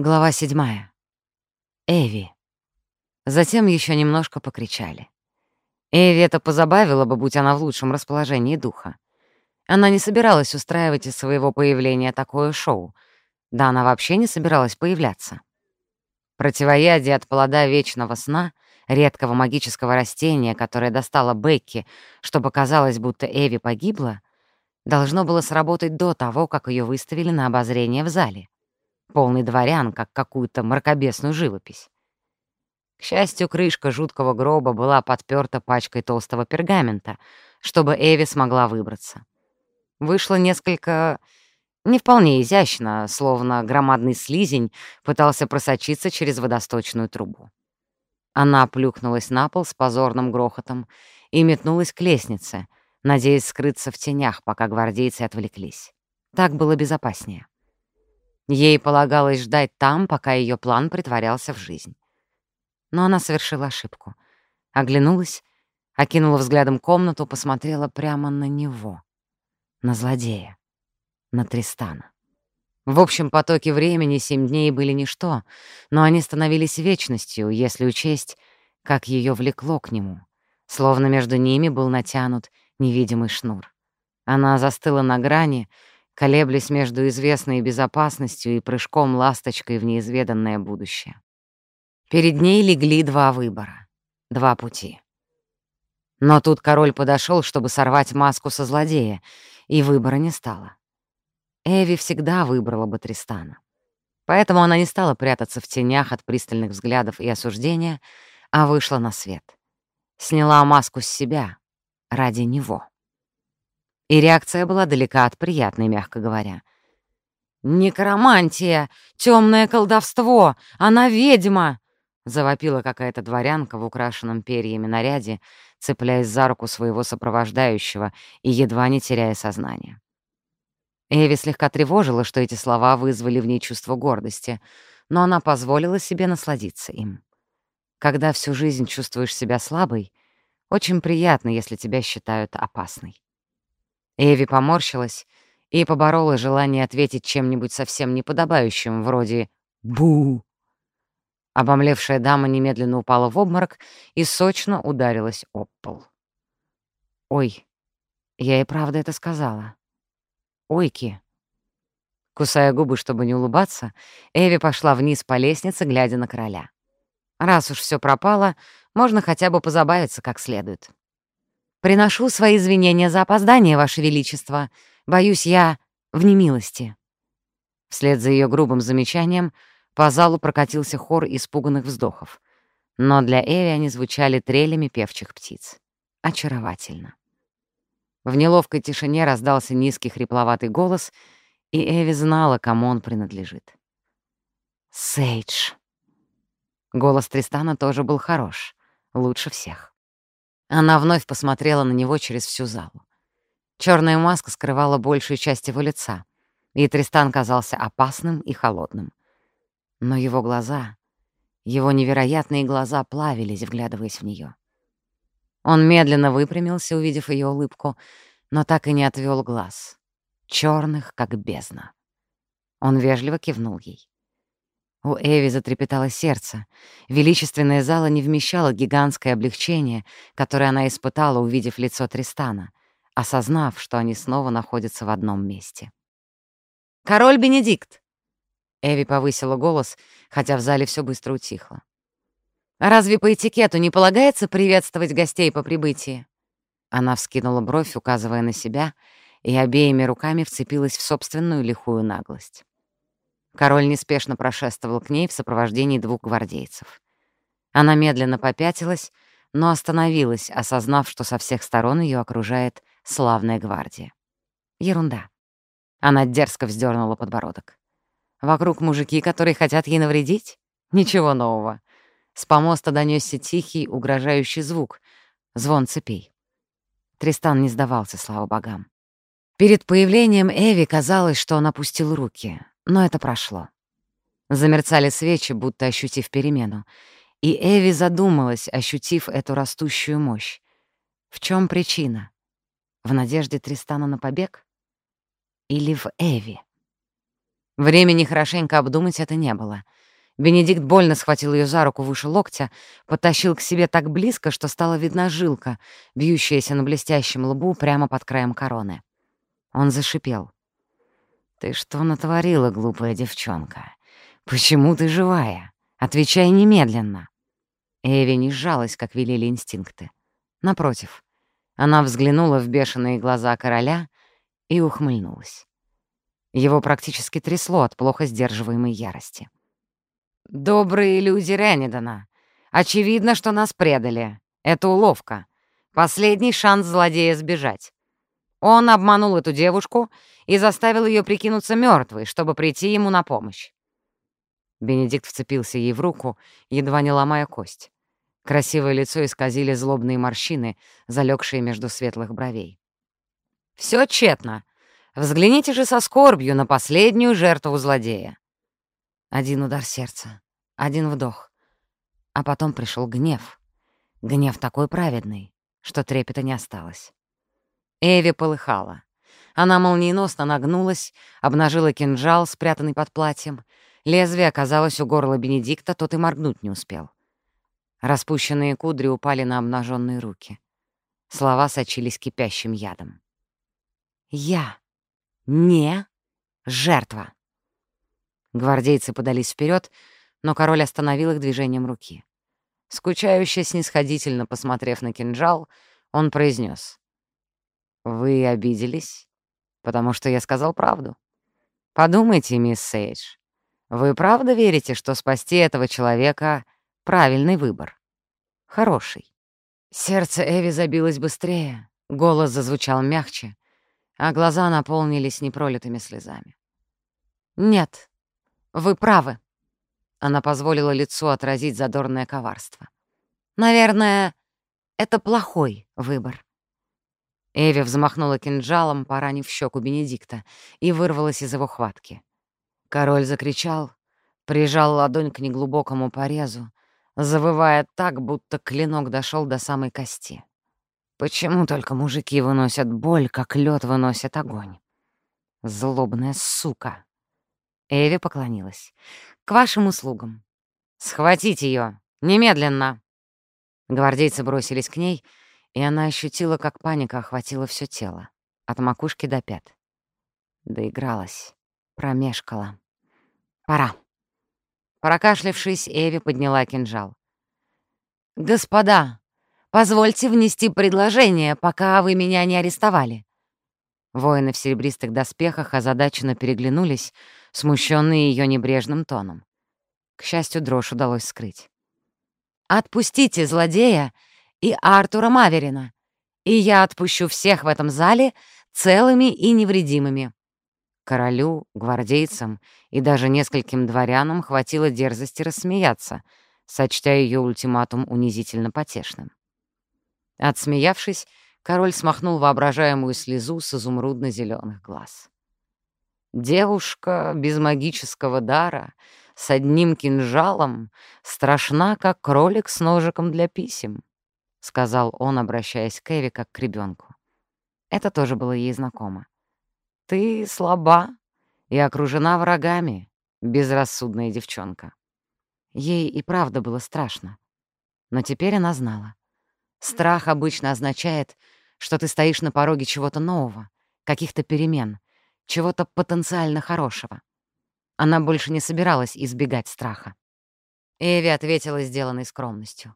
Глава седьмая. Эви. Затем еще немножко покричали. Эви это позабавило бы, будь она в лучшем расположении духа. Она не собиралась устраивать из своего появления такое шоу. Да она вообще не собиралась появляться. Противоядие от плода вечного сна, редкого магического растения, которое достала Бекки, чтобы казалось, будто Эви погибла, должно было сработать до того, как ее выставили на обозрение в зале полный дворян, как какую-то мракобесную живопись. К счастью, крышка жуткого гроба была подперта пачкой толстого пергамента, чтобы Эви смогла выбраться. Вышло несколько... не вполне изящно, словно громадный слизень пытался просочиться через водосточную трубу. Она плюхнулась на пол с позорным грохотом и метнулась к лестнице, надеясь скрыться в тенях, пока гвардейцы отвлеклись. Так было безопаснее. Ей полагалось ждать там, пока ее план притворялся в жизнь. Но она совершила ошибку. Оглянулась, окинула взглядом комнату, посмотрела прямо на него. На злодея. На Тристана. В общем потоке времени семь дней были ничто, но они становились вечностью, если учесть, как ее влекло к нему, словно между ними был натянут невидимый шнур. Она застыла на грани, колеблясь между известной безопасностью и прыжком ласточкой в неизведанное будущее. Перед ней легли два выбора, два пути. Но тут король подошел, чтобы сорвать маску со злодея, и выбора не стало. Эви всегда выбрала бы Тристана. Поэтому она не стала прятаться в тенях от пристальных взглядов и осуждения, а вышла на свет. Сняла маску с себя ради него. И реакция была далека от приятной, мягко говоря. «Некромантия! темное колдовство! Она ведьма!» — завопила какая-то дворянка в украшенном перьями наряде, цепляясь за руку своего сопровождающего и едва не теряя сознание. Эви слегка тревожила, что эти слова вызвали в ней чувство гордости, но она позволила себе насладиться им. Когда всю жизнь чувствуешь себя слабой, очень приятно, если тебя считают опасной. Эви поморщилась и поборола желание ответить чем-нибудь совсем неподобающим, вроде «бу». Обомлевшая дама немедленно упала в обморок и сочно ударилась об пол. «Ой, я и правда это сказала. Ойки». Кусая губы, чтобы не улыбаться, Эви пошла вниз по лестнице, глядя на короля. Раз уж все пропало, можно хотя бы позабавиться как следует. «Приношу свои извинения за опоздание, Ваше Величество. Боюсь, я в немилости». Вслед за ее грубым замечанием по залу прокатился хор испуганных вздохов. Но для Эви они звучали трелями певчих птиц. Очаровательно. В неловкой тишине раздался низкий хрипловатый голос, и Эви знала, кому он принадлежит. «Сейдж». Голос Тристана тоже был хорош, лучше всех. Она вновь посмотрела на него через всю залу. Черная маска скрывала большую часть его лица, и Тристан казался опасным и холодным. Но его глаза, его невероятные глаза плавились, вглядываясь в нее. Он медленно выпрямился, увидев ее улыбку, но так и не отвел глаз. черных, как бездна. Он вежливо кивнул ей. У Эви затрепетало сердце. Величественная зала не вмещала гигантское облегчение, которое она испытала, увидев лицо Тристана, осознав, что они снова находятся в одном месте. «Король Бенедикт!» Эви повысила голос, хотя в зале все быстро утихло. «Разве по этикету не полагается приветствовать гостей по прибытии?» Она вскинула бровь, указывая на себя, и обеими руками вцепилась в собственную лихую наглость. Король неспешно прошествовал к ней в сопровождении двух гвардейцев. Она медленно попятилась, но остановилась, осознав, что со всех сторон ее окружает славная гвардия. Ерунда. Она дерзко вздернула подбородок. Вокруг мужики, которые хотят ей навредить? Ничего нового. С помоста донесся тихий, угрожающий звук, звон цепей. Тристан не сдавался, слава богам. Перед появлением Эви казалось, что он опустил руки, но это прошло. Замерцали свечи, будто ощутив перемену. И Эви задумалась, ощутив эту растущую мощь. В чем причина? В надежде Тристана на побег? Или в Эви? Времени хорошенько обдумать это не было. Бенедикт больно схватил ее за руку выше локтя, потащил к себе так близко, что стала видна жилка, бьющаяся на блестящем лбу прямо под краем короны. Он зашипел. «Ты что натворила, глупая девчонка? Почему ты живая? Отвечай немедленно!» Эви не сжалась, как велели инстинкты. Напротив, она взглянула в бешеные глаза короля и ухмыльнулась. Его практически трясло от плохо сдерживаемой ярости. «Добрые люди Реннидона. Очевидно, что нас предали. Это уловка. Последний шанс злодея сбежать. Он обманул эту девушку и заставил ее прикинуться мертвой, чтобы прийти ему на помощь. Бенедикт вцепился ей в руку, едва не ломая кость. Красивое лицо исказили злобные морщины, залегшие между светлых бровей. Все тщетно. Взгляните же со скорбью на последнюю жертву злодея. Один удар сердца, один вдох. А потом пришел гнев. Гнев такой праведный, что трепета не осталось. Эви полыхала. Она молниеносно нагнулась, обнажила кинжал, спрятанный под платьем. Лезвие оказалось у горла Бенедикта, тот и моргнуть не успел. Распущенные кудри упали на обнаженные руки. Слова сочились кипящим ядом. «Я не жертва!» Гвардейцы подались вперед, но король остановил их движением руки. Скучающе снисходительно посмотрев на кинжал, он произнес: «Вы обиделись, потому что я сказал правду. Подумайте, мисс Сейдж, вы правда верите, что спасти этого человека — правильный выбор? Хороший?» Сердце Эви забилось быстрее, голос зазвучал мягче, а глаза наполнились непролитыми слезами. «Нет, вы правы». Она позволила лицу отразить задорное коварство. «Наверное, это плохой выбор». Эви взмахнула кинжалом, поранив щеку Бенедикта, и вырвалась из его хватки. Король закричал, прижал ладонь к неглубокому порезу, завывая так, будто клинок дошел до самой кости. Почему только мужики выносят боль, как лед выносит огонь? Злобная сука. Эви поклонилась. «К вашим услугам. Схватить ее Немедленно!» Гвардейцы бросились к ней, и она ощутила, как паника охватила все тело, от макушки до пят. Доигралась, промешкала. «Пора!» Прокашлявшись, Эви подняла кинжал. «Господа, позвольте внести предложение, пока вы меня не арестовали». Воины в серебристых доспехах озадаченно переглянулись, смущенные ее небрежным тоном. К счастью, дрожь удалось скрыть. «Отпустите злодея и Артура Маверина, и я отпущу всех в этом зале целыми и невредимыми». Королю, гвардейцам и даже нескольким дворянам хватило дерзости рассмеяться, сочтя ее ультиматум унизительно потешным. Отсмеявшись, король смахнул воображаемую слезу с изумрудно зеленых глаз. Девушка без магического дара, с одним кинжалом, страшна, как кролик с ножиком для писем, — сказал он, обращаясь к Эви как к ребенку. Это тоже было ей знакомо. «Ты слаба и окружена врагами, безрассудная девчонка». Ей и правда было страшно. Но теперь она знала. Страх обычно означает, что ты стоишь на пороге чего-то нового, каких-то перемен, чего-то потенциально хорошего. Она больше не собиралась избегать страха. Эви ответила сделанной скромностью.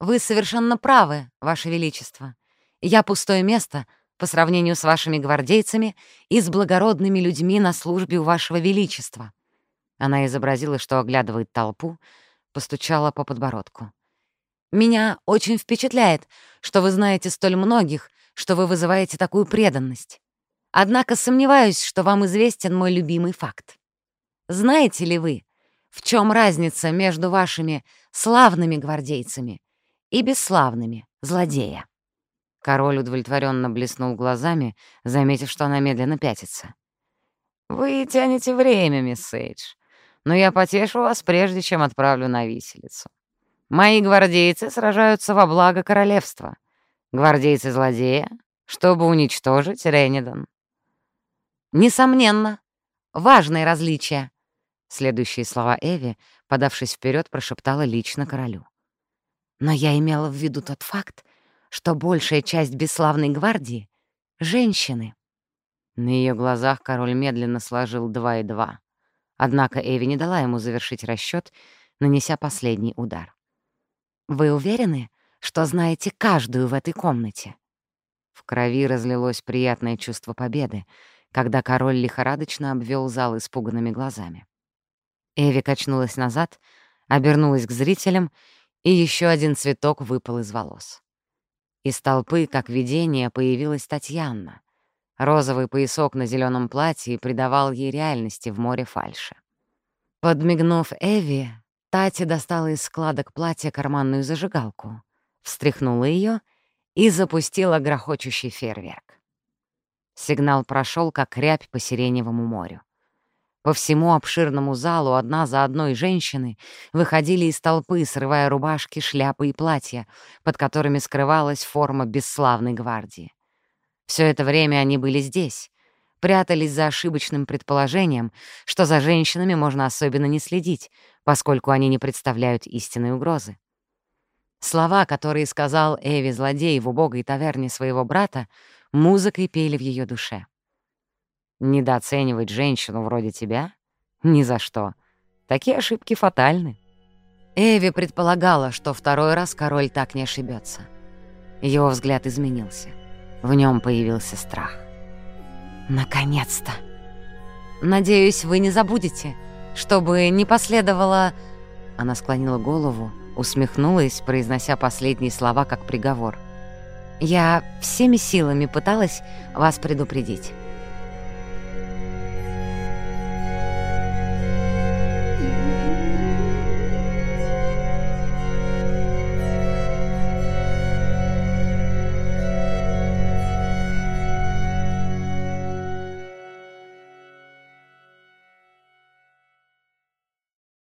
«Вы совершенно правы, Ваше Величество. Я пустое место по сравнению с вашими гвардейцами и с благородными людьми на службе у Вашего Величества». Она изобразила, что оглядывает толпу, постучала по подбородку. «Меня очень впечатляет, что вы знаете столь многих, что вы вызываете такую преданность. Однако сомневаюсь, что вам известен мой любимый факт. Знаете ли вы, в чем разница между вашими славными гвардейцами и бесславными злодея?» Король удовлетворенно блеснул глазами, заметив, что она медленно пятится. «Вы тянете время, мисс Сейдж, но я потешу вас, прежде чем отправлю на виселицу. Мои гвардейцы сражаются во благо королевства. Гвардейцы злодея, чтобы уничтожить Реннидан. Несомненно, важные различия!» Следующие слова Эви, подавшись вперед, прошептала лично королю. «Но я имела в виду тот факт, что большая часть бесславной гвардии — женщины». На ее глазах король медленно сложил два и два. Однако Эви не дала ему завершить расчет, нанеся последний удар. «Вы уверены, что знаете каждую в этой комнате?» В крови разлилось приятное чувство победы, когда король лихорадочно обвел зал испуганными глазами. Эви качнулась назад, обернулась к зрителям, и еще один цветок выпал из волос. Из толпы, как видение, появилась Татьяна. Розовый поясок на зеленом платье придавал ей реальности в море фальши. Подмигнув Эви, Тати достала из складок платья карманную зажигалку, встряхнула ее и запустила грохочущий фейерверк. Сигнал прошел, как рябь по Сиреневому морю. По всему обширному залу одна за одной женщины выходили из толпы, срывая рубашки, шляпы и платья, под которыми скрывалась форма бесславной гвардии. Все это время они были здесь, прятались за ошибочным предположением, что за женщинами можно особенно не следить, поскольку они не представляют истинной угрозы. Слова, которые сказал Эви злодей в убогой таверне своего брата, музыкой пели в ее душе. Недооценивать женщину вроде тебя? Ни за что. Такие ошибки фатальны. Эви предполагала, что второй раз король так не ошибется. Его взгляд изменился. В нем появился страх. «Наконец-то! Надеюсь, вы не забудете, чтобы не последовало...» Она склонила голову, усмехнулась, произнося последние слова как приговор. «Я всеми силами пыталась вас предупредить».